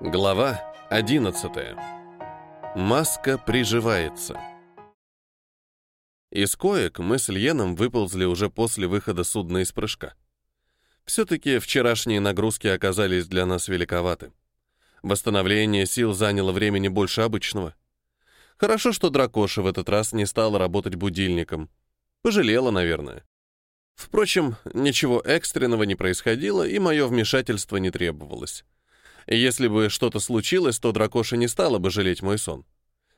Глава 11. Маска приживается. Из коек мы с Льеном выползли уже после выхода судна из прыжка. Все-таки вчерашние нагрузки оказались для нас великоваты. Восстановление сил заняло времени больше обычного. Хорошо, что Дракоша в этот раз не стала работать будильником. Пожалела, наверное. Впрочем, ничего экстренного не происходило, и мое вмешательство не требовалось. Если бы что-то случилось, то Дракоша не стала бы жалеть мой сон.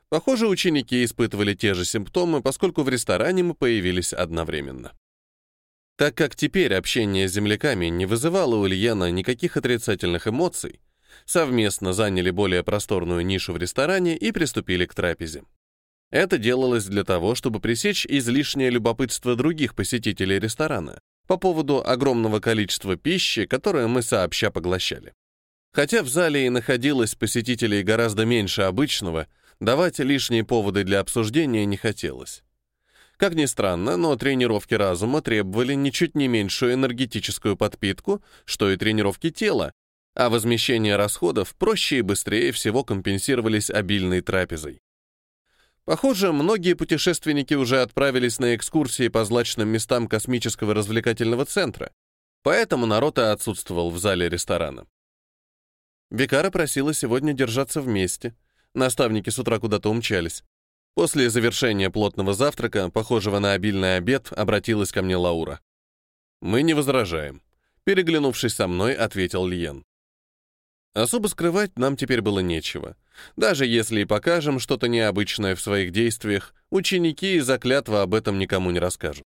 Похоже, ученики испытывали те же симптомы, поскольку в ресторане мы появились одновременно. Так как теперь общение с земляками не вызывало у Ильяна никаких отрицательных эмоций, совместно заняли более просторную нишу в ресторане и приступили к трапезе. Это делалось для того, чтобы пресечь излишнее любопытство других посетителей ресторана по поводу огромного количества пищи, которое мы сообща поглощали. Хотя в зале и находилось посетителей гораздо меньше обычного, давать лишние поводы для обсуждения не хотелось. Как ни странно, но тренировки разума требовали ничуть не меньшую энергетическую подпитку, что и тренировки тела, а возмещение расходов проще и быстрее всего компенсировались обильной трапезой. Похоже, многие путешественники уже отправились на экскурсии по злачным местам космического развлекательного центра, поэтому народ и отсутствовал в зале ресторана. Викара просила сегодня держаться вместе. Наставники с утра куда-то умчались. После завершения плотного завтрака, похожего на обильный обед, обратилась ко мне Лаура. «Мы не возражаем», — переглянувшись со мной, ответил Лиен. Особо скрывать нам теперь было нечего. Даже если и покажем что-то необычное в своих действиях, ученики из-за клятва об этом никому не расскажут.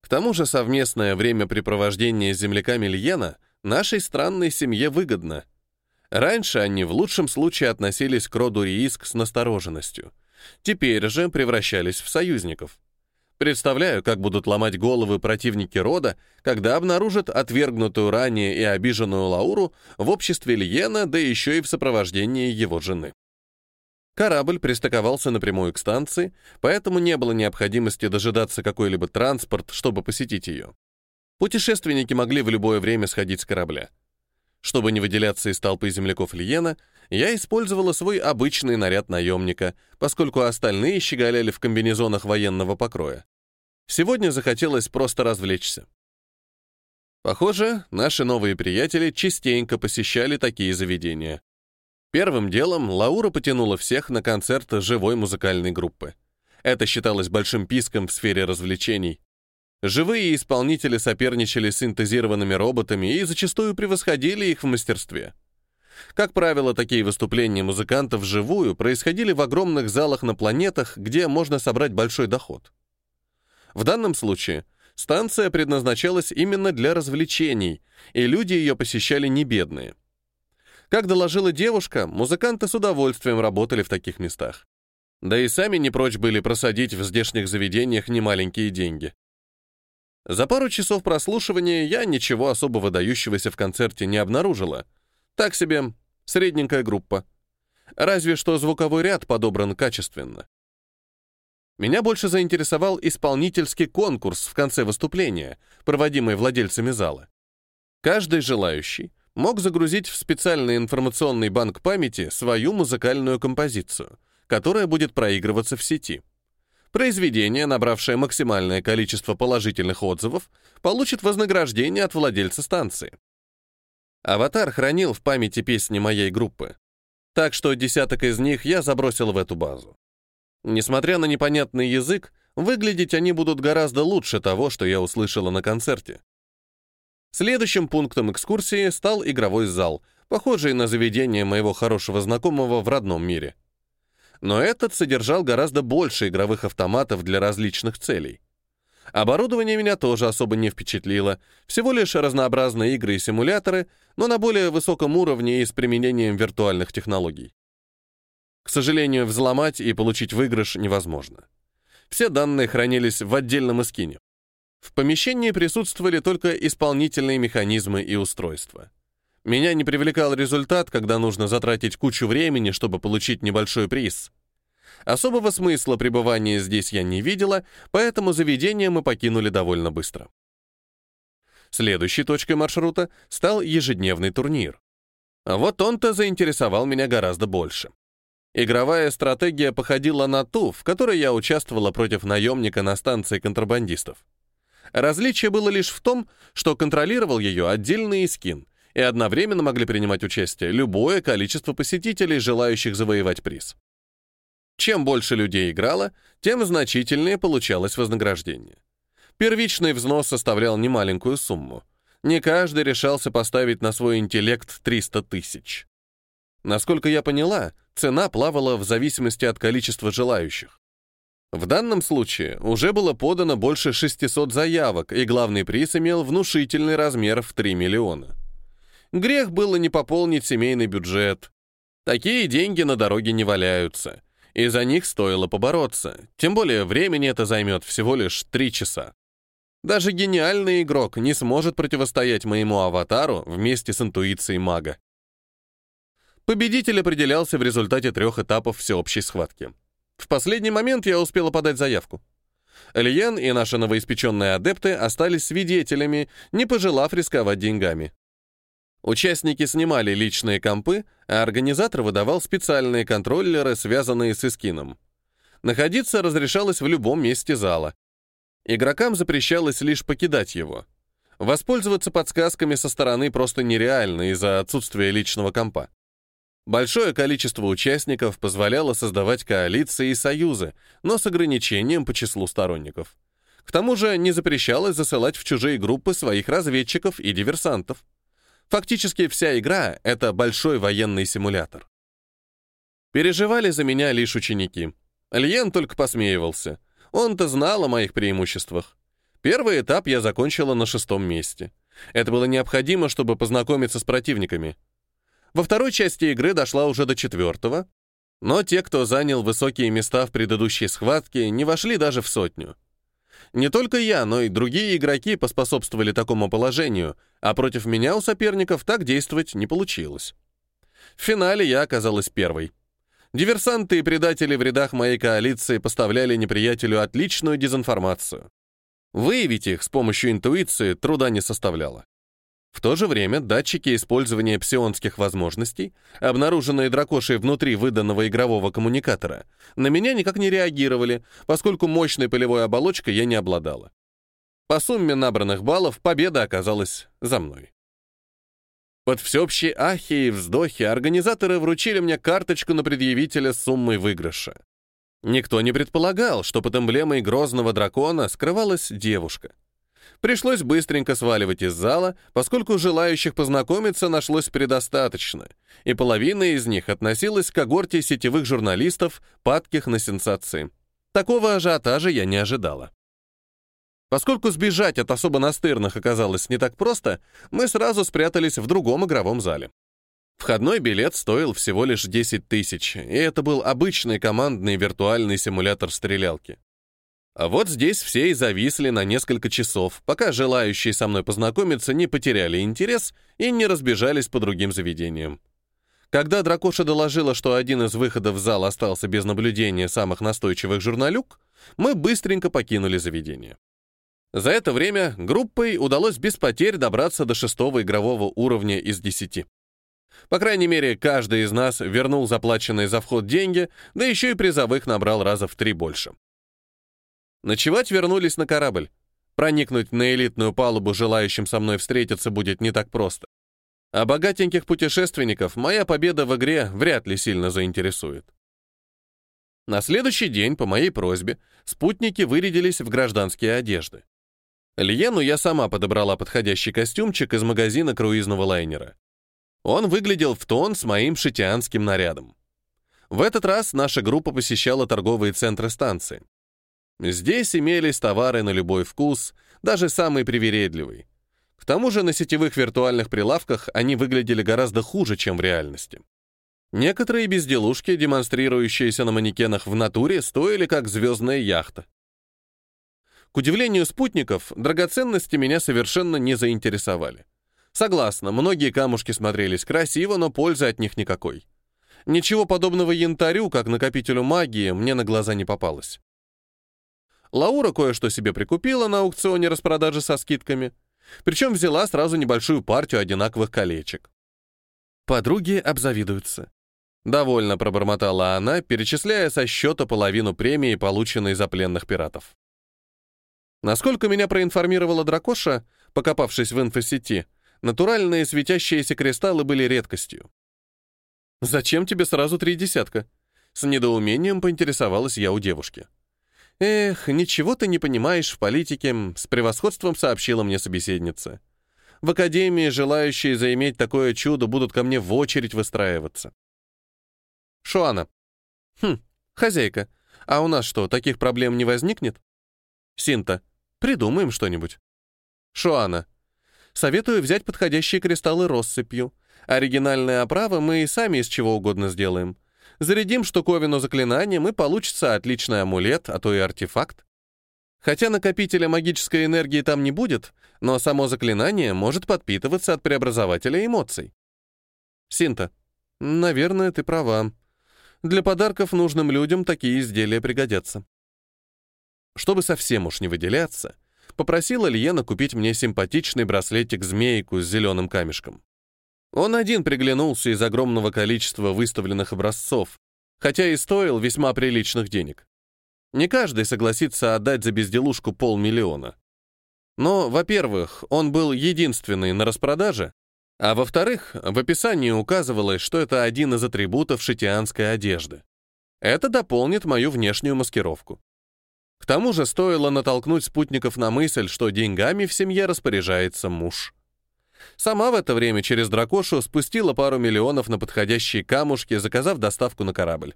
К тому же совместное времяпрепровождение с земляками Льена нашей странной семье выгодно — Раньше они в лучшем случае относились к роду Рииск с настороженностью. Теперь же превращались в союзников. Представляю, как будут ломать головы противники рода, когда обнаружат отвергнутую ранее и обиженную Лауру в обществе Лиена, да еще и в сопровождении его жены. Корабль пристыковался напрямую к станции, поэтому не было необходимости дожидаться какой-либо транспорт, чтобы посетить ее. Путешественники могли в любое время сходить с корабля. Чтобы не выделяться из толпы земляков Лиена, я использовала свой обычный наряд наемника, поскольку остальные щеголяли в комбинезонах военного покроя. Сегодня захотелось просто развлечься. Похоже, наши новые приятели частенько посещали такие заведения. Первым делом Лаура потянула всех на концерт живой музыкальной группы. Это считалось большим писком в сфере развлечений. Живые исполнители соперничали с синтезированными роботами и зачастую превосходили их в мастерстве. Как правило, такие выступления музыкантов вживую происходили в огромных залах на планетах, где можно собрать большой доход. В данном случае станция предназначалась именно для развлечений, и люди ее посещали не бедные. Как доложила девушка, музыканты с удовольствием работали в таких местах. Да и сами не прочь были просадить в здешних заведениях немаленькие деньги. За пару часов прослушивания я ничего особо выдающегося в концерте не обнаружила. Так себе, средненькая группа. Разве что звуковой ряд подобран качественно. Меня больше заинтересовал исполнительский конкурс в конце выступления, проводимый владельцами зала. Каждый желающий мог загрузить в специальный информационный банк памяти свою музыкальную композицию, которая будет проигрываться в сети. Произведение, набравшее максимальное количество положительных отзывов, получит вознаграждение от владельца станции. Аватар хранил в памяти песни моей группы, так что десяток из них я забросил в эту базу. Несмотря на непонятный язык, выглядеть они будут гораздо лучше того, что я услышала на концерте. Следующим пунктом экскурсии стал игровой зал, похожий на заведение моего хорошего знакомого в родном мире но этот содержал гораздо больше игровых автоматов для различных целей. Оборудование меня тоже особо не впечатлило, всего лишь разнообразные игры и симуляторы, но на более высоком уровне и с применением виртуальных технологий. К сожалению, взломать и получить выигрыш невозможно. Все данные хранились в отдельном эскине. В помещении присутствовали только исполнительные механизмы и устройства. Меня не привлекал результат, когда нужно затратить кучу времени, чтобы получить небольшой приз. Особого смысла пребывания здесь я не видела, поэтому заведение мы покинули довольно быстро. Следующей точкой маршрута стал ежедневный турнир. Вот он-то заинтересовал меня гораздо больше. Игровая стратегия походила на ту, в которой я участвовала против наемника на станции контрабандистов. Различие было лишь в том, что контролировал ее отдельный скин, и одновременно могли принимать участие любое количество посетителей, желающих завоевать приз. Чем больше людей играло, тем значительнее получалось вознаграждение. Первичный взнос составлял немаленькую сумму. Не каждый решался поставить на свой интеллект 300 тысяч. Насколько я поняла, цена плавала в зависимости от количества желающих. В данном случае уже было подано больше 600 заявок, и главный приз имел внушительный размер в 3 миллиона. Грех было не пополнить семейный бюджет. Такие деньги на дороге не валяются, и за них стоило побороться, тем более времени это займет всего лишь 3 часа. Даже гениальный игрок не сможет противостоять моему аватару вместе с интуицией мага. Победитель определялся в результате трех этапов всеобщей схватки. В последний момент я успела подать заявку. Лиен и наши новоиспеченные адепты остались свидетелями, не пожелав рисковать деньгами. Участники снимали личные компы, а организатор выдавал специальные контроллеры, связанные с эскином. Находиться разрешалось в любом месте зала. Игрокам запрещалось лишь покидать его. Воспользоваться подсказками со стороны просто нереально из-за отсутствия личного компа. Большое количество участников позволяло создавать коалиции и союзы, но с ограничением по числу сторонников. К тому же не запрещалось засылать в чужие группы своих разведчиков и диверсантов. Фактически вся игра — это большой военный симулятор. Переживали за меня лишь ученики. Льен только посмеивался. Он-то знал о моих преимуществах. Первый этап я закончила на шестом месте. Это было необходимо, чтобы познакомиться с противниками — во второй части игры дошла уже до четвертого, но те, кто занял высокие места в предыдущей схватке, не вошли даже в сотню. Не только я, но и другие игроки поспособствовали такому положению, а против меня у соперников так действовать не получилось. В финале я оказалась первой. Диверсанты и предатели в рядах моей коалиции поставляли неприятелю отличную дезинформацию. Выявить их с помощью интуиции труда не составляло. В то же время датчики использования псионских возможностей, обнаруженные дракошей внутри выданного игрового коммуникатора, на меня никак не реагировали, поскольку мощной полевой оболочкой я не обладала. По сумме набранных баллов победа оказалась за мной. Под всеобщие ахи и вздохи организаторы вручили мне карточку на предъявителя с суммой выигрыша. Никто не предполагал, что под эмблемой грозного дракона скрывалась девушка. Пришлось быстренько сваливать из зала, поскольку желающих познакомиться нашлось предостаточно, и половина из них относилась к когорте сетевых журналистов, падких на сенсации. Такого ажиотажа я не ожидала. Поскольку сбежать от особо настырных оказалось не так просто, мы сразу спрятались в другом игровом зале. Входной билет стоил всего лишь 10 тысяч, и это был обычный командный виртуальный симулятор стрелялки. А вот здесь все и зависли на несколько часов, пока желающие со мной познакомиться не потеряли интерес и не разбежались по другим заведениям. Когда Дракоша доложила, что один из выходов в зал остался без наблюдения самых настойчивых журналюк, мы быстренько покинули заведение. За это время группой удалось без потерь добраться до шестого игрового уровня из десяти. По крайней мере, каждый из нас вернул заплаченные за вход деньги, да еще и призовых набрал раза в три больше. Ночевать вернулись на корабль. Проникнуть на элитную палубу желающим со мной встретиться будет не так просто. А богатеньких путешественников моя победа в игре вряд ли сильно заинтересует. На следующий день, по моей просьбе, спутники вырядились в гражданские одежды. Льену я сама подобрала подходящий костюмчик из магазина круизного лайнера. Он выглядел в тон с моим шитианским нарядом. В этот раз наша группа посещала торговые центры станции. Здесь имелись товары на любой вкус, даже самый привередливый. К тому же на сетевых виртуальных прилавках они выглядели гораздо хуже, чем в реальности. Некоторые безделушки, демонстрирующиеся на манекенах в натуре, стоили как звездная яхта. К удивлению спутников, драгоценности меня совершенно не заинтересовали. Согласна, многие камушки смотрелись красиво, но пользы от них никакой. Ничего подобного янтарю, как накопителю магии, мне на глаза не попалось. Лаура кое-что себе прикупила на аукционе распродажи со скидками, причем взяла сразу небольшую партию одинаковых колечек. Подруги обзавидуются. Довольно пробормотала она, перечисляя со счета половину премии, полученной за пленных пиратов. Насколько меня проинформировала Дракоша, покопавшись в инфосети, натуральные светящиеся кристаллы были редкостью. «Зачем тебе сразу три десятка?» С недоумением поинтересовалась я у девушки. «Эх, ничего ты не понимаешь в политике», — с превосходством сообщила мне собеседница. «В академии желающие заиметь такое чудо будут ко мне в очередь выстраиваться». «Шуана». «Хм, хозяйка, а у нас что, таких проблем не возникнет?» «Синта, придумаем что-нибудь». «Шуана». «Советую взять подходящие кристаллы россыпью. Оригинальные оправы мы и сами из чего угодно сделаем. Зарядим штуковину заклинанием, и получится отличный амулет, а то и артефакт. Хотя накопителя магической энергии там не будет, но само заклинание может подпитываться от преобразователя эмоций. Синта, наверное, ты права. Для подарков нужным людям такие изделия пригодятся. Чтобы совсем уж не выделяться, попросила Лиена купить мне симпатичный браслетик-змейку с зеленым камешком. Он один приглянулся из огромного количества выставленных образцов, хотя и стоил весьма приличных денег. Не каждый согласится отдать за безделушку полмиллиона. Но, во-первых, он был единственный на распродаже, а во-вторых, в описании указывалось, что это один из атрибутов шитианской одежды. Это дополнит мою внешнюю маскировку. К тому же стоило натолкнуть спутников на мысль, что деньгами в семье распоряжается муж. Сама в это время через дракошу спустила пару миллионов на подходящие камушки, заказав доставку на корабль.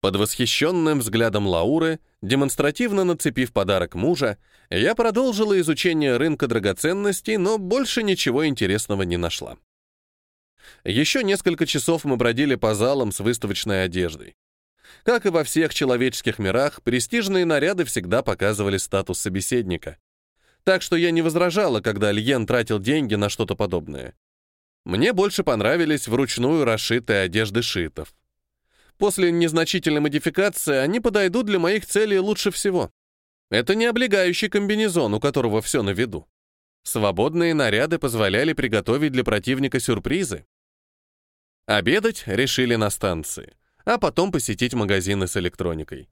Под восхищенным взглядом Лауры, демонстративно нацепив подарок мужа, я продолжила изучение рынка драгоценностей, но больше ничего интересного не нашла. Еще несколько часов мы бродили по залам с выставочной одеждой. Как и во всех человеческих мирах, престижные наряды всегда показывали статус собеседника. Так что я не возражала, когда Льен тратил деньги на что-то подобное. Мне больше понравились вручную расшитые одежды шитов. После незначительной модификации они подойдут для моих целей лучше всего. Это не облегающий комбинезон, у которого все на виду. Свободные наряды позволяли приготовить для противника сюрпризы. Обедать решили на станции, а потом посетить магазины с электроникой.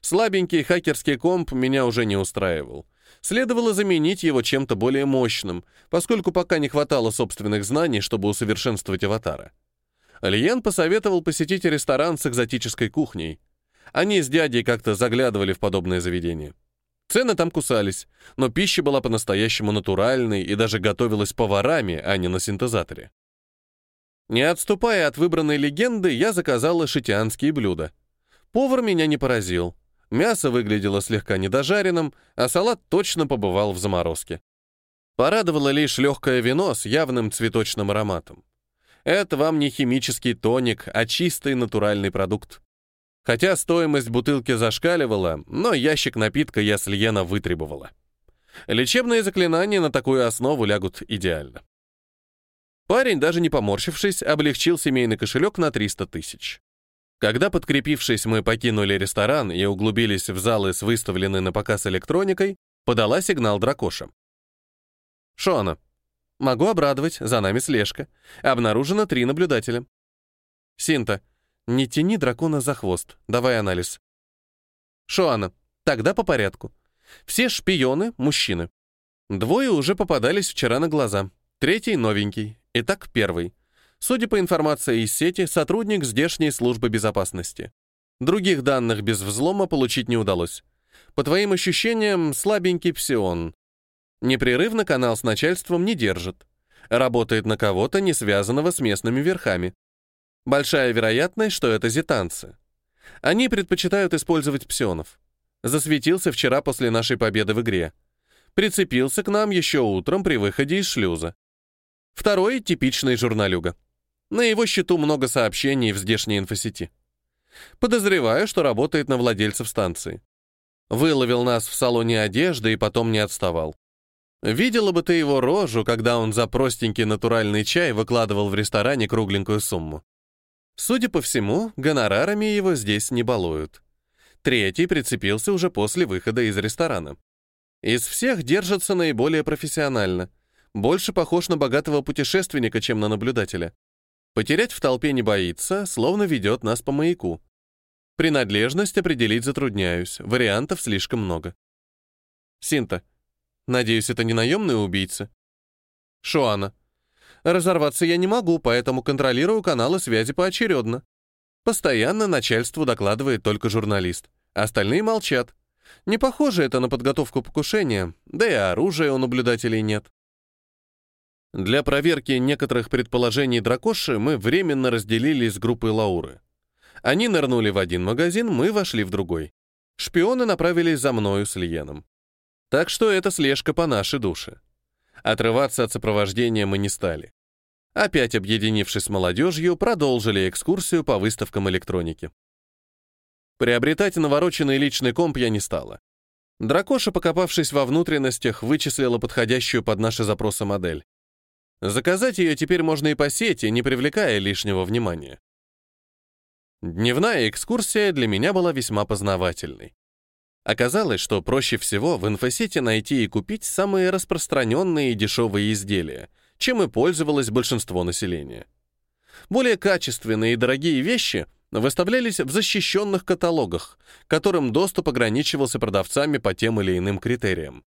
Слабенький хакерский комп меня уже не устраивал — Следовало заменить его чем-то более мощным, поскольку пока не хватало собственных знаний, чтобы усовершенствовать аватара. Лиен посоветовал посетить ресторан с экзотической кухней. Они с дядей как-то заглядывали в подобное заведение. Цены там кусались, но пища была по-настоящему натуральной и даже готовилась поварами, а не на синтезаторе. Не отступая от выбранной легенды, я заказала шитианские блюда. Повар меня не поразил. Мясо выглядело слегка недожаренным, а салат точно побывал в заморозке. Порадовало лишь легкое вино с явным цветочным ароматом. Это вам не химический тоник, а чистый натуральный продукт. Хотя стоимость бутылки зашкаливала, но ящик напитка я с Льена вытребовала. Лечебные заклинания на такую основу лягут идеально. Парень, даже не поморщившись, облегчил семейный кошелек на 300 тысяч. Когда, подкрепившись, мы покинули ресторан и углубились в залы с выставленной на показ электроникой, подала сигнал дракоша. «Шона, могу обрадовать, за нами слежка. Обнаружено три наблюдателя». «Синта, не тяни дракона за хвост, давай анализ». «Шоана, тогда по порядку. Все шпионы — мужчины. Двое уже попадались вчера на глаза, третий — новенький. Итак, первый. Судя по информации из сети, сотрудник здешней службы безопасности. Других данных без взлома получить не удалось. По твоим ощущениям, слабенький псион. Непрерывно канал с начальством не держит. Работает на кого-то, не связанного с местными верхами. Большая вероятность, что это зетанцы. Они предпочитают использовать псионов. Засветился вчера после нашей победы в игре. Прицепился к нам еще утром при выходе из шлюза. Второй — типичный журналюга. На его счету много сообщений в здешней инфосети. Подозреваю, что работает на владельцев станции. Выловил нас в салоне одежды и потом не отставал. Видела бы ты его рожу, когда он за простенький натуральный чай выкладывал в ресторане кругленькую сумму. Судя по всему, гонорарами его здесь не балуют. Третий прицепился уже после выхода из ресторана. Из всех держится наиболее профессионально. Больше похож на богатого путешественника, чем на наблюдателя. Потерять в толпе не боится, словно ведет нас по маяку. Принадлежность определить затрудняюсь, вариантов слишком много. Синта. Надеюсь, это не наемные убийцы? Шуана. Разорваться я не могу, поэтому контролирую каналы связи поочередно. Постоянно начальству докладывает только журналист. Остальные молчат. Не похоже это на подготовку покушения, да и оружия у наблюдателей нет. Для проверки некоторых предположений Дракоши мы временно разделились с группой Лауры. Они нырнули в один магазин, мы вошли в другой. Шпионы направились за мною с Лиеном. Так что это слежка по нашей душе. Отрываться от сопровождения мы не стали. Опять объединившись с молодежью, продолжили экскурсию по выставкам электроники. Приобретать навороченный личный комп я не стала. Дракоша, покопавшись во внутренностях, вычислила подходящую под наши запросы модель. Заказать ее теперь можно и по сети, не привлекая лишнего внимания. Дневная экскурсия для меня была весьма познавательной. Оказалось, что проще всего в инфосете найти и купить самые распространенные и дешевые изделия, чем и пользовалось большинство населения. Более качественные и дорогие вещи — выставлялись в защищенных каталогах, которым доступ ограничивался продавцами по тем или иным критериям.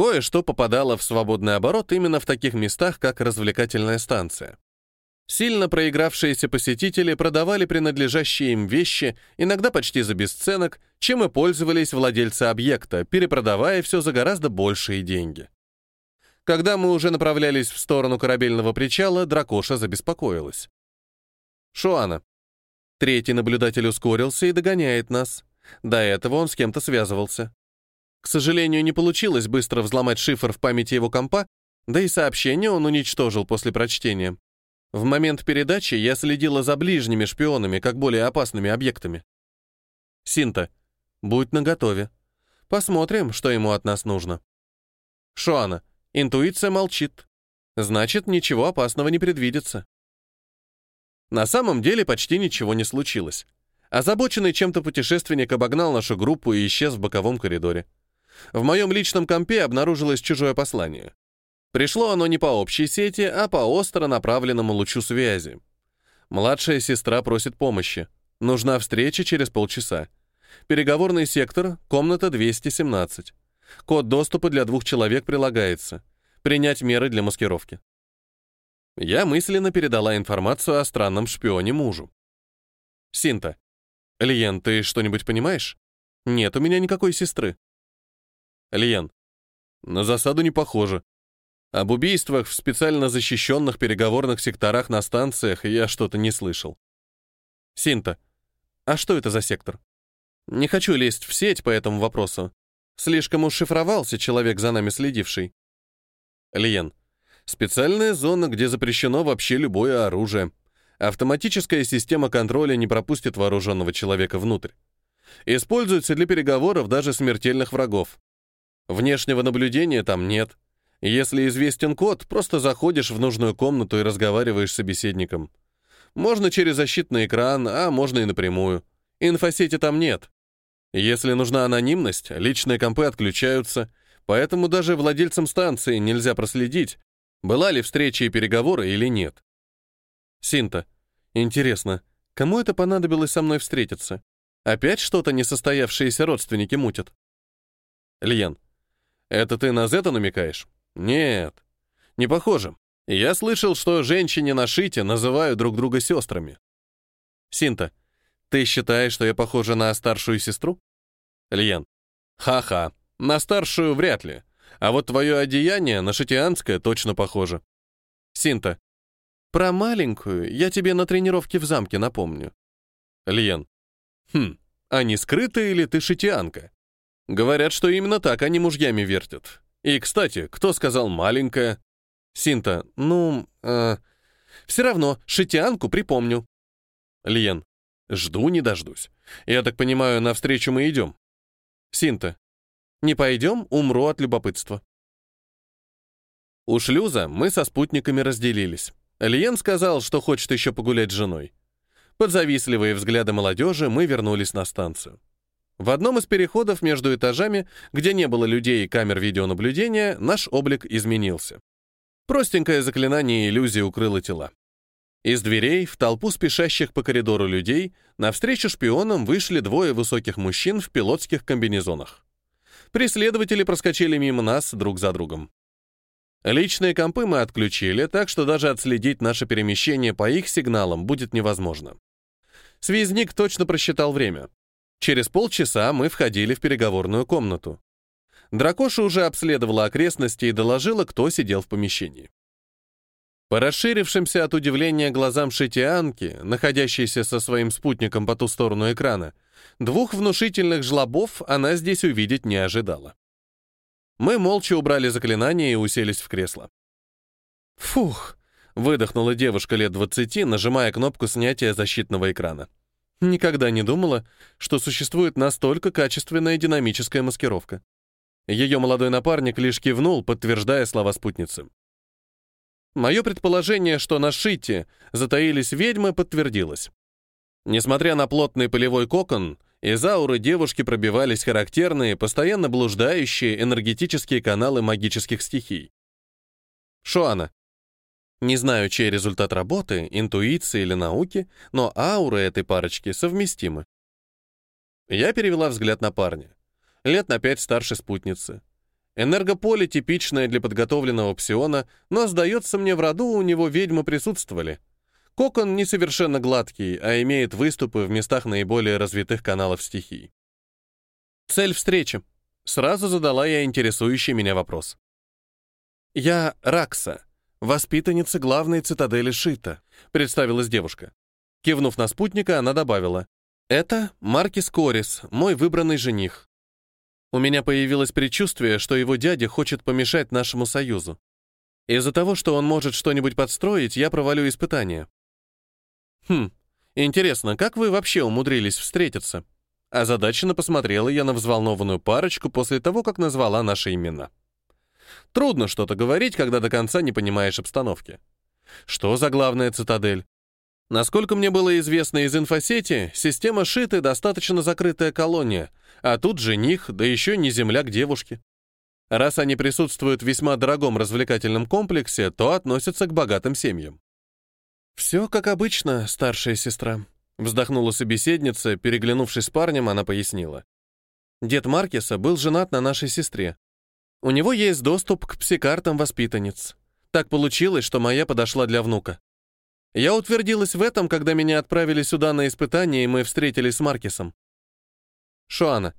Кое-что попадало в свободный оборот именно в таких местах, как развлекательная станция. Сильно проигравшиеся посетители продавали принадлежащие им вещи, иногда почти за бесценок, чем и пользовались владельцы объекта, перепродавая все за гораздо большие деньги. Когда мы уже направлялись в сторону корабельного причала, Дракоша забеспокоилась. «Шуана, Третий наблюдатель ускорился и догоняет нас. До этого он с кем-то связывался. К сожалению, не получилось быстро взломать шифр в памяти его компа, да и сообщение он уничтожил после прочтения. В момент передачи я следила за ближними шпионами, как более опасными объектами. Синта, будь наготове. Посмотрим, что ему от нас нужно. Шуана, интуиция молчит. Значит, ничего опасного не предвидится. На самом деле почти ничего не случилось. Озабоченный чем-то путешественник обогнал нашу группу и исчез в боковом коридоре. В моем личном компе обнаружилось чужое послание. Пришло оно не по общей сети, а по остро направленному лучу связи. Младшая сестра просит помощи. Нужна встреча через полчаса. Переговорный сектор, комната 217. Код доступа для двух человек прилагается. Принять меры для маскировки. Я мысленно передала информацию о странном шпионе мужу. Синта. Лиен, ты что-нибудь понимаешь? Нет у меня никакой сестры. Лиен. На засаду не похоже. Об убийствах в специально защищенных переговорных секторах на станциях я что-то не слышал. Синта. А что это за сектор? Не хочу лезть в сеть по этому вопросу. Слишком уж шифровался человек, за нами следивший. Лиен. Специальная зона, где запрещено вообще любое оружие. Автоматическая система контроля не пропустит вооруженного человека внутрь. Используется для переговоров даже смертельных врагов. Внешнего наблюдения там нет. Если известен код, просто заходишь в нужную комнату и разговариваешь с собеседником. Можно через защитный экран, а можно и напрямую. Инфосети там нет. Если нужна анонимность, личные компы отключаются, поэтому даже владельцам станции нельзя проследить, была ли встреча и переговоры или нет. Синта. Интересно, кому это понадобилось со мной встретиться? Опять что-то несостоявшиеся родственники мутят? Льен. Это ты на Зета намекаешь? Нет. Не похоже. Я слышал, что женщине на шите называют друг друга сестрами. Синта. Ты считаешь, что я похожа на старшую сестру? Льен. Ха-ха. На старшую вряд ли. А вот твое одеяние на шатианское точно похоже. Синта. Про маленькую я тебе на тренировке в замке напомню. Лиен. Хм, они скрыты или ты шатианка? Говорят, что именно так они мужьями вертят. И, кстати, кто сказал маленькая? Синта. Ну, э, все равно, шатианку припомню. Лиен. Жду не дождусь. Я так понимаю, навстречу мы идем. Синта. Не пойдем, умру от любопытства. У шлюза мы со спутниками разделились. Лиен сказал, что хочет еще погулять с женой. Под завистливые взгляды молодежи мы вернулись на станцию. В одном из переходов между этажами, где не было людей и камер видеонаблюдения, наш облик изменился. Простенькое заклинание иллюзии укрыло тела. Из дверей в толпу спешащих по коридору людей навстречу шпионам вышли двое высоких мужчин в пилотских комбинезонах. Преследователи проскочили мимо нас друг за другом. Личные компы мы отключили, так что даже отследить наше перемещение по их сигналам будет невозможно. Связник точно просчитал время. Через полчаса мы входили в переговорную комнату. Дракоша уже обследовала окрестности и доложила, кто сидел в помещении. По расширившимся от удивления глазам шитианки, находящейся со своим спутником по ту сторону экрана, двух внушительных жлобов она здесь увидеть не ожидала. Мы молча убрали заклинание и уселись в кресло. «Фух!» — выдохнула девушка лет двадцати, нажимая кнопку снятия защитного экрана. Никогда не думала, что существует настолько качественная динамическая маскировка. Ее молодой напарник лишь кивнул, подтверждая слова спутницы. Мое предположение, что на Шите затаились ведьмы, подтвердилось. Несмотря на плотный полевой кокон, из ауры девушки пробивались характерные, постоянно блуждающие энергетические каналы магических стихий. Шуана. Не знаю, чей результат работы, интуиции или науки, но ауры этой парочки совместимы. Я перевела взгляд на парня. Лет на пять старше спутницы. Энергополе типичное для подготовленного псиона, но, сдается мне, в роду у него ведьмы присутствовали — Кокон не совершенно гладкий, а имеет выступы в местах наиболее развитых каналов стихий. Цель встречи. Сразу задала я интересующий меня вопрос. «Я Ракса, воспитанница главной цитадели Шита», — представилась девушка. Кивнув на спутника, она добавила. «Это Маркис Корис, мой выбранный жених. У меня появилось предчувствие, что его дядя хочет помешать нашему союзу. Из-за того, что он может что-нибудь подстроить, я провалю испытание. «Хм, интересно, как вы вообще умудрились встретиться?» Озадаченно посмотрела я на взволнованную парочку после того, как назвала наши имена. Трудно что-то говорить, когда до конца не понимаешь обстановки. Что за главная цитадель? Насколько мне было известно из инфосети, система Шиты достаточно закрытая колония, а тут жених, да еще не земляк девушки. Раз они присутствуют в весьма дорогом развлекательном комплексе, то относятся к богатым семьям. «Все как обычно, старшая сестра», — вздохнула собеседница, переглянувшись с парнем, она пояснила. «Дед Маркеса был женат на нашей сестре. У него есть доступ к псикартам воспитанниц. Так получилось, что моя подошла для внука. Я утвердилась в этом, когда меня отправили сюда на испытание, и мы встретились с Маркесом. Шуана,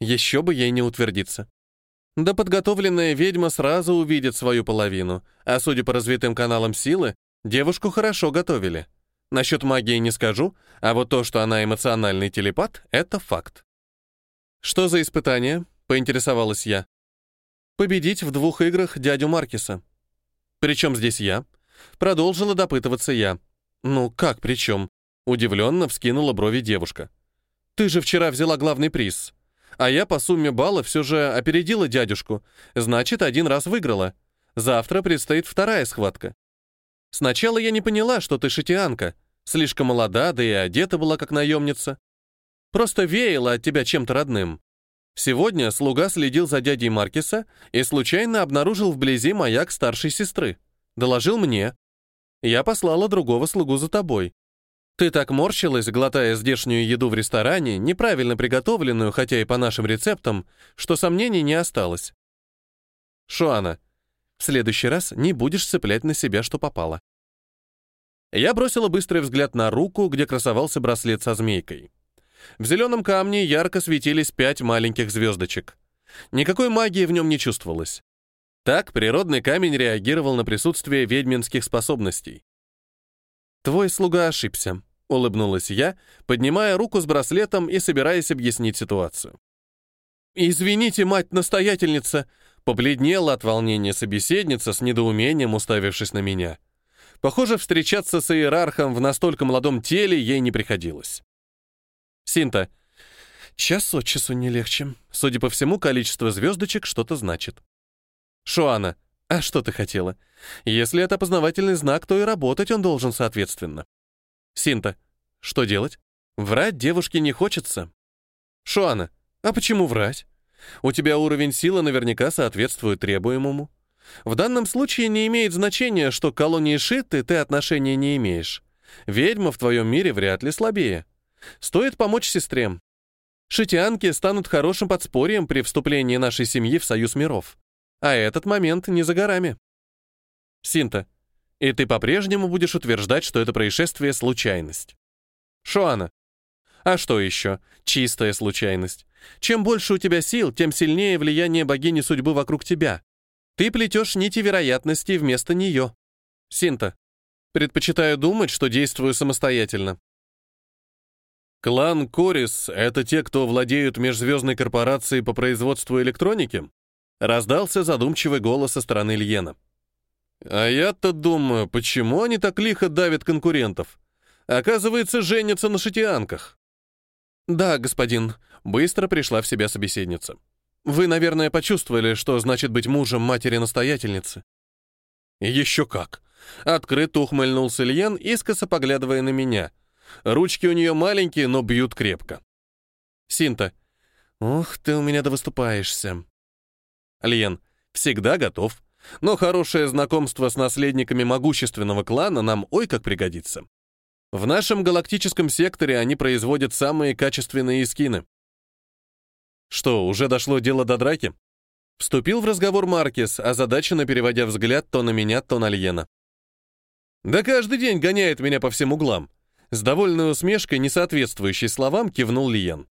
еще бы ей не утвердиться. Да подготовленная ведьма сразу увидит свою половину, а судя по развитым каналам силы, Девушку хорошо готовили. Насчет магии не скажу, а вот то, что она эмоциональный телепат, это факт. «Что за испытание?» — поинтересовалась я. «Победить в двух играх дядю Маркиса». «Причем здесь я?» Продолжила допытываться я. «Ну, как причем?» Удивленно вскинула брови девушка. «Ты же вчера взяла главный приз. А я по сумме балла все же опередила дядюшку. Значит, один раз выиграла. Завтра предстоит вторая схватка. Сначала я не поняла, что ты шитианка. Слишком молода, да и одета была как наемница. Просто веяло от тебя чем-то родным. Сегодня слуга следил за дядей Маркиса и случайно обнаружил вблизи маяк старшей сестры. Доложил мне. Я послала другого слугу за тобой. Ты так морщилась, глотая здешнюю еду в ресторане, неправильно приготовленную, хотя и по нашим рецептам, что сомнений не осталось. Шуана, в следующий раз не будешь цеплять на себя, что попало. Я бросила быстрый взгляд на руку, где красовался браслет со змейкой. В зеленом камне ярко светились пять маленьких звездочек. Никакой магии в нем не чувствовалось. Так природный камень реагировал на присутствие ведьминских способностей. «Твой слуга ошибся», — улыбнулась я, поднимая руку с браслетом и собираясь объяснить ситуацию. «Извините, мать-настоятельница», Побледнела от волнения собеседница с недоумением, уставившись на меня. Похоже, встречаться с иерархом в настолько молодом теле ей не приходилось. Синта. Час от часу не легче. Судя по всему, количество звездочек что-то значит. Шуана. А что ты хотела? Если это познавательный знак, то и работать он должен соответственно. Синта. Что делать? Врать девушке не хочется. Шуана. А почему врать? У тебя уровень силы наверняка соответствует требуемому. В данном случае не имеет значения, что к колонии Шитты ты отношения не имеешь. Ведьма в твоем мире вряд ли слабее. Стоит помочь сестре. Шитянки станут хорошим подспорьем при вступлении нашей семьи в союз миров. А этот момент не за горами. Синта, и ты по-прежнему будешь утверждать, что это происшествие — случайность. Шуана. А что еще? Чистая случайность. Чем больше у тебя сил, тем сильнее влияние богини судьбы вокруг тебя. Ты плетешь нити вероятностей вместо нее. Синта. Предпочитаю думать, что действую самостоятельно. Клан Корис — это те, кто владеют межзвездной корпорацией по производству электроники? Раздался задумчивый голос со стороны Льена. А я-то думаю, почему они так лихо давят конкурентов? Оказывается, женятся на шатианках. Да, господин, быстро пришла в себя собеседница. Вы, наверное, почувствовали, что значит быть мужем матери-настоятельницы. Еще как. Открыто ухмыльнулся Ильян, искоса поглядывая на меня. Ручки у нее маленькие, но бьют крепко. Синта. Ох, ты у меня да выступаешься. Льен. Всегда готов. Но хорошее знакомство с наследниками могущественного клана нам ой как пригодится. В нашем галактическом секторе они производят самые качественные скины. Что, уже дошло дело до драки? Вступил в разговор Маркес, озадаченно переводя взгляд то на меня, то на Льена. Да каждый день гоняет меня по всем углам. С довольной усмешкой, не соответствующей словам, кивнул Лиен.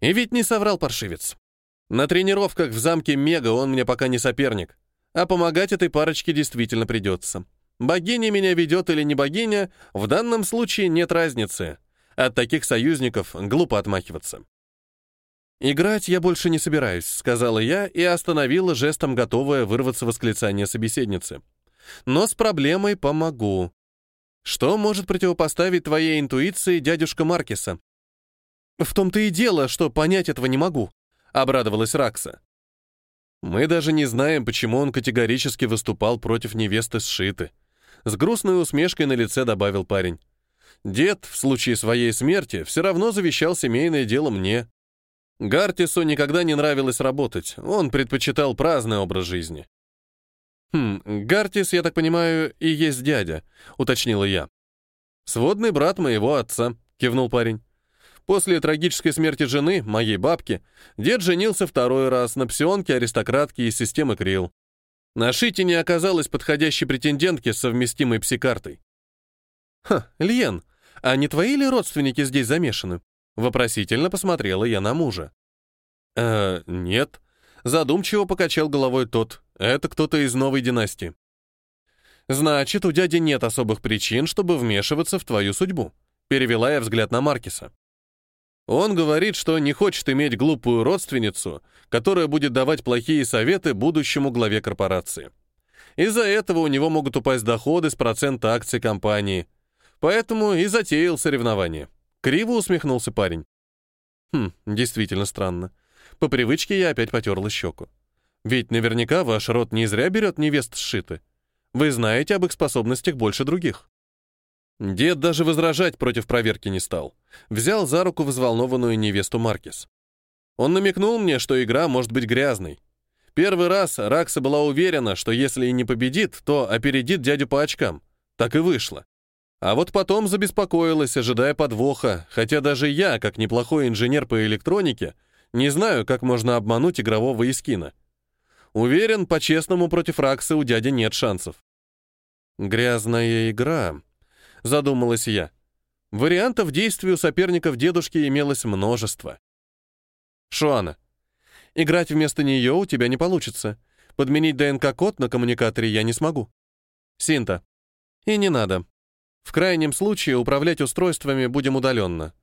И ведь не соврал паршивец. На тренировках в замке Мега он мне пока не соперник, а помогать этой парочке действительно придется. Богиня меня ведет или не богиня, в данном случае нет разницы. От таких союзников глупо отмахиваться. «Играть я больше не собираюсь», — сказала я и остановила жестом готовое вырваться восклицание собеседницы. «Но с проблемой помогу. Что может противопоставить твоей интуиции дядюшка Маркеса?» «В том-то и дело, что понять этого не могу», — обрадовалась Ракса. «Мы даже не знаем, почему он категорически выступал против невесты Сшиты». С грустной усмешкой на лице добавил парень. «Дед, в случае своей смерти, все равно завещал семейное дело мне. Гартису никогда не нравилось работать, он предпочитал праздный образ жизни». «Хм, Гартис, я так понимаю, и есть дядя», — уточнила я. «Сводный брат моего отца», — кивнул парень. После трагической смерти жены, моей бабки, дед женился второй раз на псионке аристократки из системы Крил. На Шите не оказалось подходящей претендентки с совместимой псикартой. «Ха, Льен, а не твои ли родственники здесь замешаны?» Вопросительно посмотрела я на мужа. «Э, нет», — задумчиво покачал головой тот. «Это кто-то из новой династии». «Значит, у дяди нет особых причин, чтобы вмешиваться в твою судьбу», — перевела я взгляд на Маркиса. Он говорит, что не хочет иметь глупую родственницу, которая будет давать плохие советы будущему главе корпорации. Из-за этого у него могут упасть доходы с процента акций компании. Поэтому и затеял соревнование. Криво усмехнулся парень. Хм, действительно странно. По привычке я опять потерла щеку. Ведь наверняка ваш род не зря берет невест сшиты. Вы знаете об их способностях больше других. Дед даже возражать против проверки не стал. Взял за руку взволнованную невесту Маркис. Он намекнул мне, что игра может быть грязной. Первый раз Ракса была уверена, что если и не победит, то опередит дядю по очкам. Так и вышло. А вот потом забеспокоилась, ожидая подвоха, хотя даже я, как неплохой инженер по электронике, не знаю, как можно обмануть игрового искина. Уверен, по-честному против Раксы у дяди нет шансов. Грязная игра, задумалась я. Вариантов действий у соперников дедушки имелось множество. Шуана, играть вместо нее у тебя не получится. Подменить ДНК-код на коммуникаторе я не смогу. Синта. И не надо. В крайнем случае управлять устройствами будем удаленно.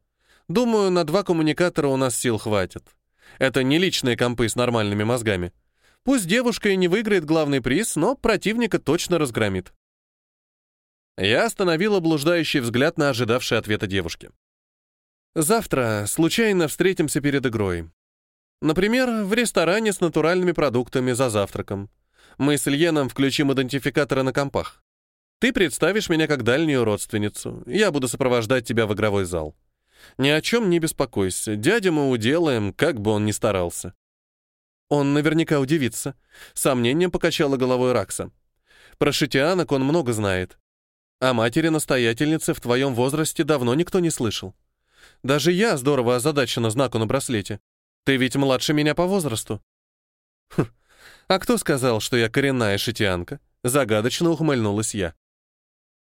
Думаю, на два коммуникатора у нас сил хватит. Это не личные компы с нормальными мозгами. Пусть девушка и не выиграет главный приз, но противника точно разгромит. Я остановила блуждающий взгляд на ожидавший ответа девушки. «Завтра случайно встретимся перед игрой. Например, в ресторане с натуральными продуктами за завтраком. Мы с Ильеном включим идентификаторы на компах. Ты представишь меня как дальнюю родственницу. Я буду сопровождать тебя в игровой зал. Ни о чем не беспокойся. Дядя мы уделаем, как бы он ни старался. Он наверняка удивится. Сомнением покачала головой Ракса. Про шитианок он много знает. О матери-настоятельнице в твоем возрасте давно никто не слышал. Даже я здорово озадачена знаку на браслете. Ты ведь младше меня по возрасту. Хм. А кто сказал, что я коренная шитианка? Загадочно ухмыльнулась я.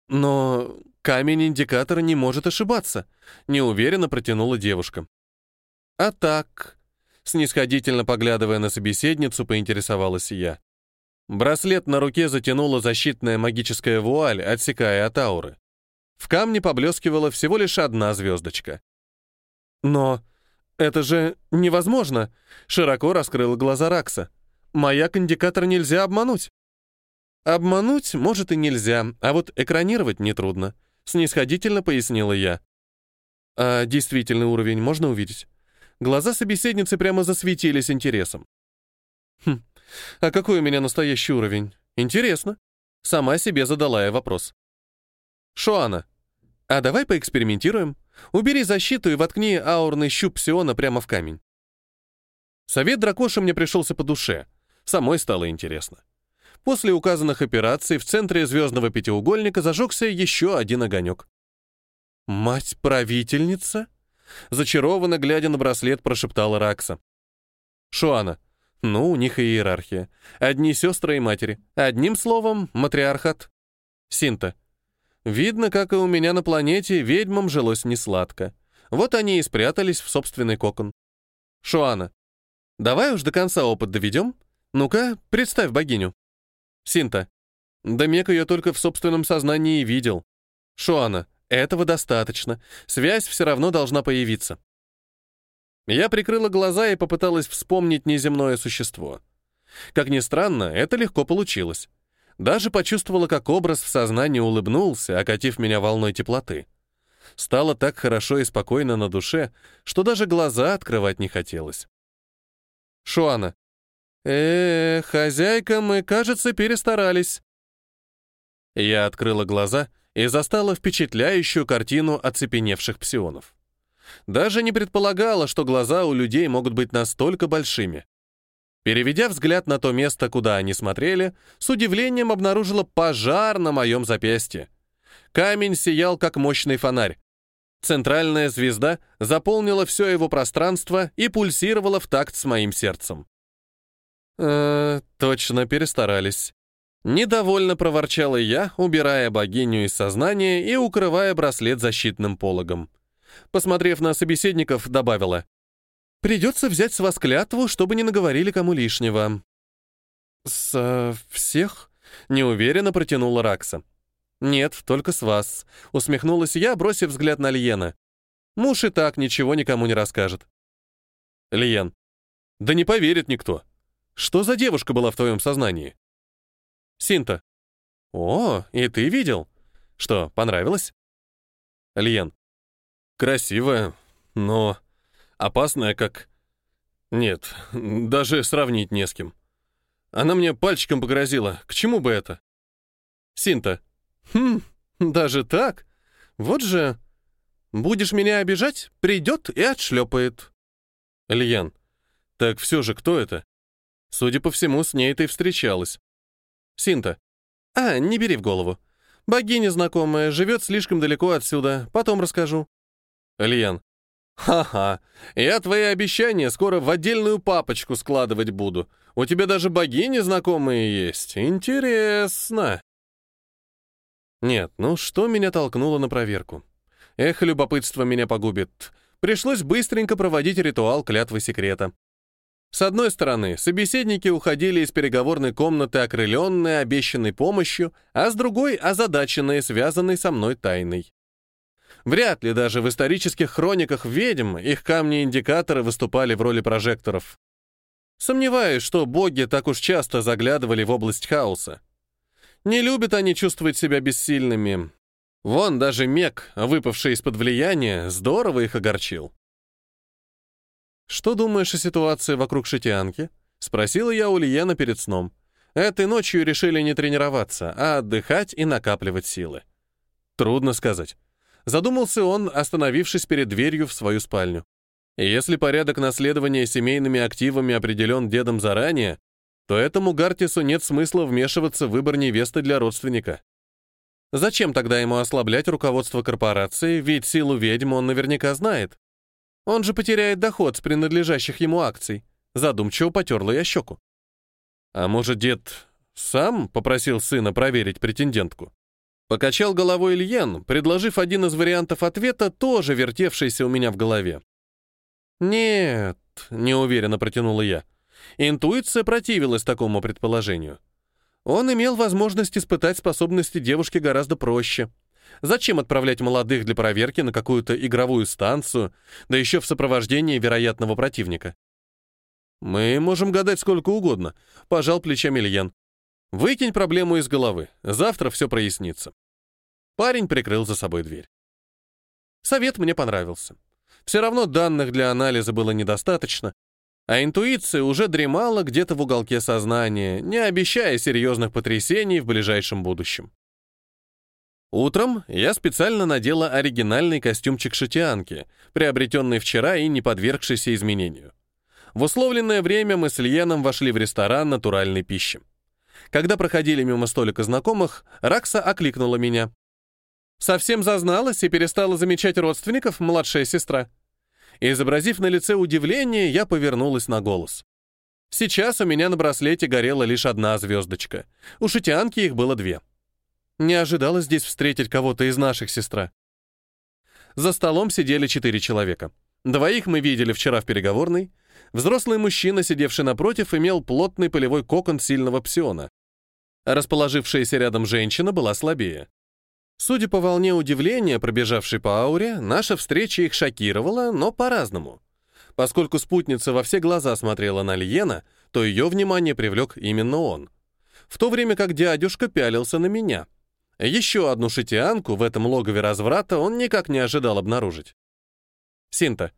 Но камень-индикатор не может ошибаться, неуверенно протянула девушка. А так, снисходительно поглядывая на собеседницу, поинтересовалась я. Браслет на руке затянула защитная магическая вуаль, отсекая от ауры. В камне поблескивала всего лишь одна звездочка. Но это же невозможно, широко раскрыл глаза Ракса. Маяк-индикатор нельзя обмануть. Обмануть, может, и нельзя, а вот экранировать нетрудно, снисходительно пояснила я. А действительный уровень можно увидеть? Глаза собеседницы прямо засветились интересом. Хм, а какой у меня настоящий уровень? Интересно. Сама себе задала я вопрос. Шоана, а давай поэкспериментируем. Убери защиту и воткни аурный щуп псиона прямо в камень. Совет дракоши мне пришелся по душе. Самой стало интересно. После указанных операций в центре звездного пятиугольника зажегся еще один огонек. «Мать-правительница?» Зачарованно, глядя на браслет, прошептала Ракса. «Шуана, ну, у них и иерархия. Одни сестры и матери. Одним словом, матриархат. Синта. Видно, как и у меня на планете, ведьмам жилось несладко. Вот они и спрятались в собственный кокон. Шуана. Давай уж до конца опыт доведем. Ну-ка, представь богиню. Синта. Да Мек ее только в собственном сознании видел. Шуана. Этого достаточно. Связь все равно должна появиться. Я прикрыла глаза и попыталась вспомнить неземное существо. Как ни странно, это легко получилось. Даже почувствовала, как образ в сознании улыбнулся, окатив меня волной теплоты. Стало так хорошо и спокойно на душе, что даже глаза открывать не хотелось. Шуана. э, хозяйка, мы, кажется, перестарались. Я открыла глаза и застала впечатляющую картину оцепеневших псионов. Даже не предполагала, что глаза у людей могут быть настолько большими. Переведя взгляд на то место, куда они смотрели, с удивлением обнаружила пожар на моем запястье. Камень сиял, как мощный фонарь. Центральная звезда заполнила все его пространство и пульсировала в такт с моим сердцем. «Э, точно перестарались. Недовольно проворчала я, убирая богиню из сознания и укрывая браслет защитным пологом посмотрев на собеседников, добавила. «Придется взять с вас клятву, чтобы не наговорили кому лишнего». «С э, всех?» — неуверенно протянула Ракса. «Нет, только с вас», — усмехнулась я, бросив взгляд на Льена. «Муж и так ничего никому не расскажет». Лиен. «Да не поверит никто. Что за девушка была в твоем сознании?» Синта. «О, и ты видел? Что, понравилось?» Лиен. Красивая, но опасная, как... Нет, даже сравнить не с кем. Она мне пальчиком погрозила. К чему бы это? Синта. Хм, даже так? Вот же... Будешь меня обижать, придет и отшлепает. Льян. Так все же, кто это? Судя по всему, с ней ты встречалась. Синта. А, не бери в голову. Богиня знакомая, живет слишком далеко отсюда, потом расскажу. Льен. «Ха-ха, я твои обещания скоро в отдельную папочку складывать буду. У тебя даже богини знакомые есть. Интересно». Нет, ну что меня толкнуло на проверку? Эх, любопытство меня погубит. Пришлось быстренько проводить ритуал клятвы секрета. С одной стороны, собеседники уходили из переговорной комнаты окрыленные обещанной помощью, а с другой — озадаченные, связанной со мной тайной. Вряд ли даже в исторических хрониках ведьм их камни-индикаторы выступали в роли прожекторов. Сомневаюсь, что боги так уж часто заглядывали в область хаоса. Не любят они чувствовать себя бессильными. Вон даже Мек, выпавший из-под влияния, здорово их огорчил. «Что думаешь о ситуации вокруг Шитианки?» — спросила я у перед сном. Этой ночью решили не тренироваться, а отдыхать и накапливать силы. Трудно сказать. Задумался он, остановившись перед дверью в свою спальню. Если порядок наследования семейными активами определен дедом заранее, то этому Гартису нет смысла вмешиваться в выбор невесты для родственника. Зачем тогда ему ослаблять руководство корпорации, ведь силу ведьм он наверняка знает. Он же потеряет доход с принадлежащих ему акций. Задумчиво потерла я щеку. А может, дед сам попросил сына проверить претендентку? Покачал головой Ильен, предложив один из вариантов ответа, тоже вертевшийся у меня в голове. «Нет», — неуверенно протянула я. Интуиция противилась такому предположению. Он имел возможность испытать способности девушки гораздо проще. Зачем отправлять молодых для проверки на какую-то игровую станцию, да еще в сопровождении вероятного противника? «Мы можем гадать сколько угодно», — пожал плечами Ильян. «Выкинь проблему из головы. Завтра все прояснится». Парень прикрыл за собой дверь. Совет мне понравился. Все равно данных для анализа было недостаточно, а интуиция уже дремала где-то в уголке сознания, не обещая серьезных потрясений в ближайшем будущем. Утром я специально надела оригинальный костюмчик шатианки, приобретенный вчера и не подвергшийся изменению. В условленное время мы с Ильеном вошли в ресторан натуральной пищи. Когда проходили мимо столика знакомых, Ракса окликнула меня. «Совсем зазналась и перестала замечать родственников, младшая сестра?» Изобразив на лице удивление, я повернулась на голос. Сейчас у меня на браслете горела лишь одна звездочка. У шитянки их было две. Не ожидала здесь встретить кого-то из наших сестра. За столом сидели четыре человека. Двоих мы видели вчера в переговорной. Взрослый мужчина, сидевший напротив, имел плотный полевой кокон сильного псиона. Расположившаяся рядом женщина была слабее. Судя по волне удивления, пробежавшей по ауре, наша встреча их шокировала, но по-разному. Поскольку спутница во все глаза смотрела на Льена, то ее внимание привлек именно он. В то время как дядюшка пялился на меня. Еще одну шитианку в этом логове разврата он никак не ожидал обнаружить. «Синта,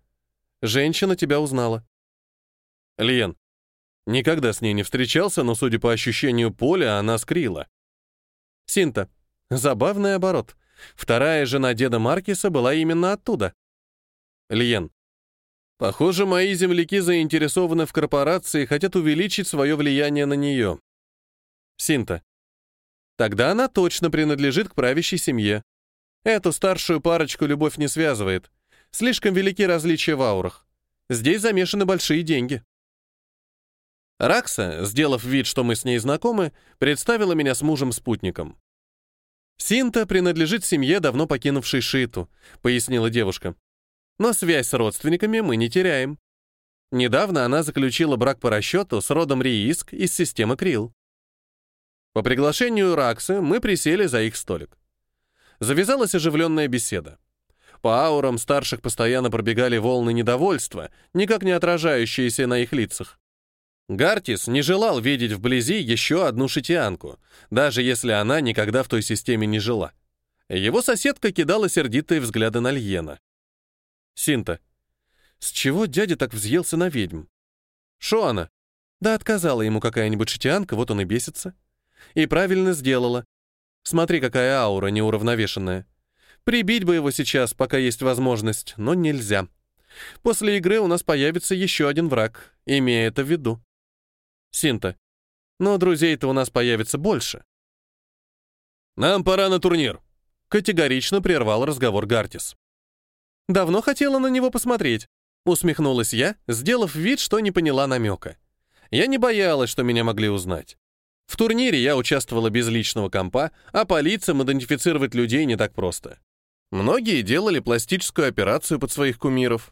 женщина тебя узнала». «Льен, никогда с ней не встречался, но, судя по ощущению поля, она скрила». «Синта, Забавный оборот. Вторая жена деда Маркиса была именно оттуда. Лиен. Похоже, мои земляки заинтересованы в корпорации и хотят увеличить свое влияние на нее. Синта. Тогда она точно принадлежит к правящей семье. Эту старшую парочку любовь не связывает. Слишком велики различия в аурах. Здесь замешаны большие деньги. Ракса, сделав вид, что мы с ней знакомы, представила меня с мужем-спутником. «Синта принадлежит семье, давно покинувшей Шиту», — пояснила девушка. «Но связь с родственниками мы не теряем. Недавно она заключила брак по расчету с родом Рииск из системы Крил. По приглашению Раксы мы присели за их столик. Завязалась оживленная беседа. По аурам старших постоянно пробегали волны недовольства, никак не отражающиеся на их лицах. Гартис не желал видеть вблизи еще одну шитианку, даже если она никогда в той системе не жила. Его соседка кидала сердитые взгляды на Льена. Синта. С чего дядя так взъелся на ведьм? Шоана. Да отказала ему какая-нибудь шитианка, вот он и бесится. И правильно сделала. Смотри, какая аура неуравновешенная. Прибить бы его сейчас, пока есть возможность, но нельзя. После игры у нас появится еще один враг, имея это в виду. Синта. Но друзей-то у нас появится больше. Нам пора на турнир. Категорично прервал разговор Гартис. Давно хотела на него посмотреть. Усмехнулась я, сделав вид, что не поняла намека. Я не боялась, что меня могли узнать. В турнире я участвовала без личного компа, а по лицам идентифицировать людей не так просто. Многие делали пластическую операцию под своих кумиров.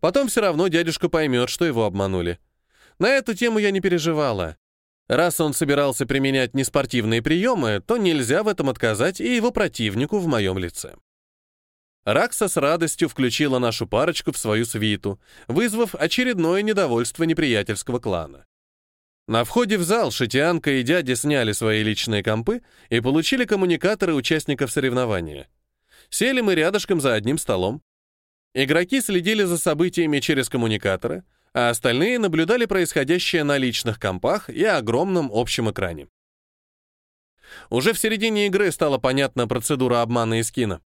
Потом все равно дядюшка поймет, что его обманули. На эту тему я не переживала. Раз он собирался применять неспортивные приемы, то нельзя в этом отказать и его противнику в моем лице. Ракса с радостью включила нашу парочку в свою свиту, вызвав очередное недовольство неприятельского клана. На входе в зал Шитианка и дядя сняли свои личные компы и получили коммуникаторы участников соревнования. Сели мы рядышком за одним столом. Игроки следили за событиями через коммуникаторы, а остальные наблюдали происходящее на личных компах и огромном общем экране. Уже в середине игры стала понятна процедура обмана и скина.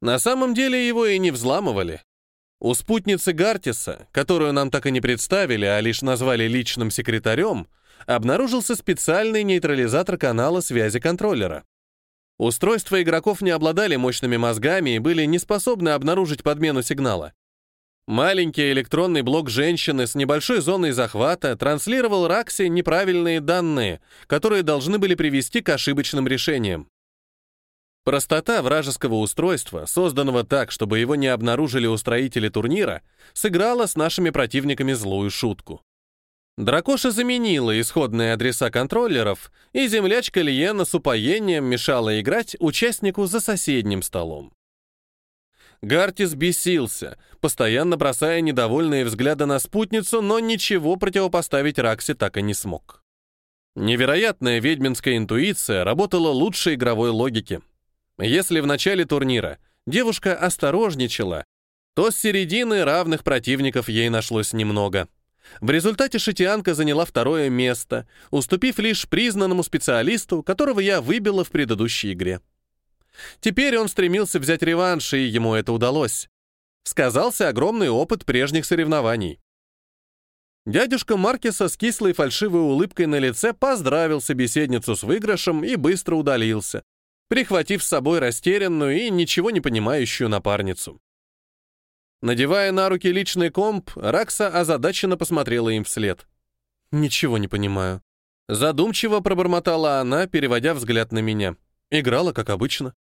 На самом деле его и не взламывали. У спутницы Гартиса, которую нам так и не представили, а лишь назвали личным секретарем, обнаружился специальный нейтрализатор канала связи контроллера. Устройства игроков не обладали мощными мозгами и были не способны обнаружить подмену сигнала. Маленький электронный блок женщины с небольшой зоной захвата транслировал Раксе неправильные данные, которые должны были привести к ошибочным решениям. Простота вражеского устройства, созданного так, чтобы его не обнаружили устроители турнира, сыграла с нашими противниками злую шутку. Дракоша заменила исходные адреса контроллеров, и землячка Лиена с упоением мешала играть участнику за соседним столом. Гартис бесился, постоянно бросая недовольные взгляды на спутницу, но ничего противопоставить Раксе так и не смог. Невероятная ведьминская интуиция работала лучше игровой логики. Если в начале турнира девушка осторожничала, то с середины равных противников ей нашлось немного. В результате шитианка заняла второе место, уступив лишь признанному специалисту, которого я выбила в предыдущей игре. Теперь он стремился взять реванш, и ему это удалось. Сказался огромный опыт прежних соревнований. Дядюшка Маркеса с кислой фальшивой улыбкой на лице поздравил собеседницу с выигрышем и быстро удалился, прихватив с собой растерянную и ничего не понимающую напарницу. Надевая на руки личный комп, Ракса озадаченно посмотрела им вслед. «Ничего не понимаю». Задумчиво пробормотала она, переводя взгляд на меня. Играла, как обычно.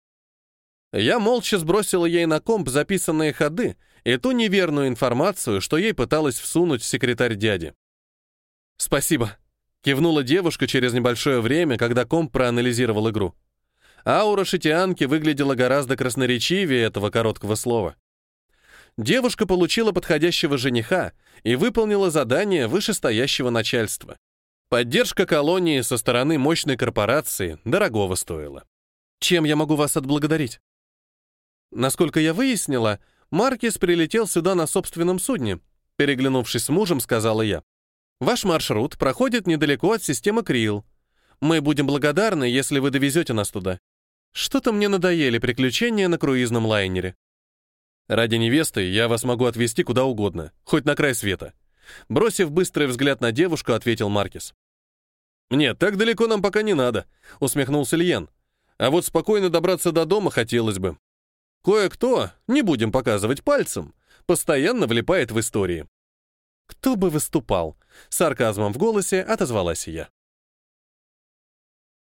Я молча сбросила ей на комп записанные ходы и ту неверную информацию, что ей пыталась всунуть секретарь дяди. «Спасибо», — кивнула девушка через небольшое время, когда комп проанализировал игру. Аура шитианки выглядела гораздо красноречивее этого короткого слова. Девушка получила подходящего жениха и выполнила задание вышестоящего начальства. Поддержка колонии со стороны мощной корпорации дорогого стоила. Чем я могу вас отблагодарить? Насколько я выяснила, Маркис прилетел сюда на собственном судне. Переглянувшись с мужем, сказала я. Ваш маршрут проходит недалеко от системы Крил. Мы будем благодарны, если вы довезете нас туда. Что-то мне надоели приключения на круизном лайнере. Ради невесты я вас могу отвезти куда угодно, хоть на край света. Бросив быстрый взгляд на девушку, ответил Маркис. «Нет, так далеко нам пока не надо», — усмехнулся Льен. «А вот спокойно добраться до дома хотелось бы. Кое-кто, не будем показывать пальцем, постоянно влипает в истории». «Кто бы выступал?» — сарказмом в голосе отозвалась я.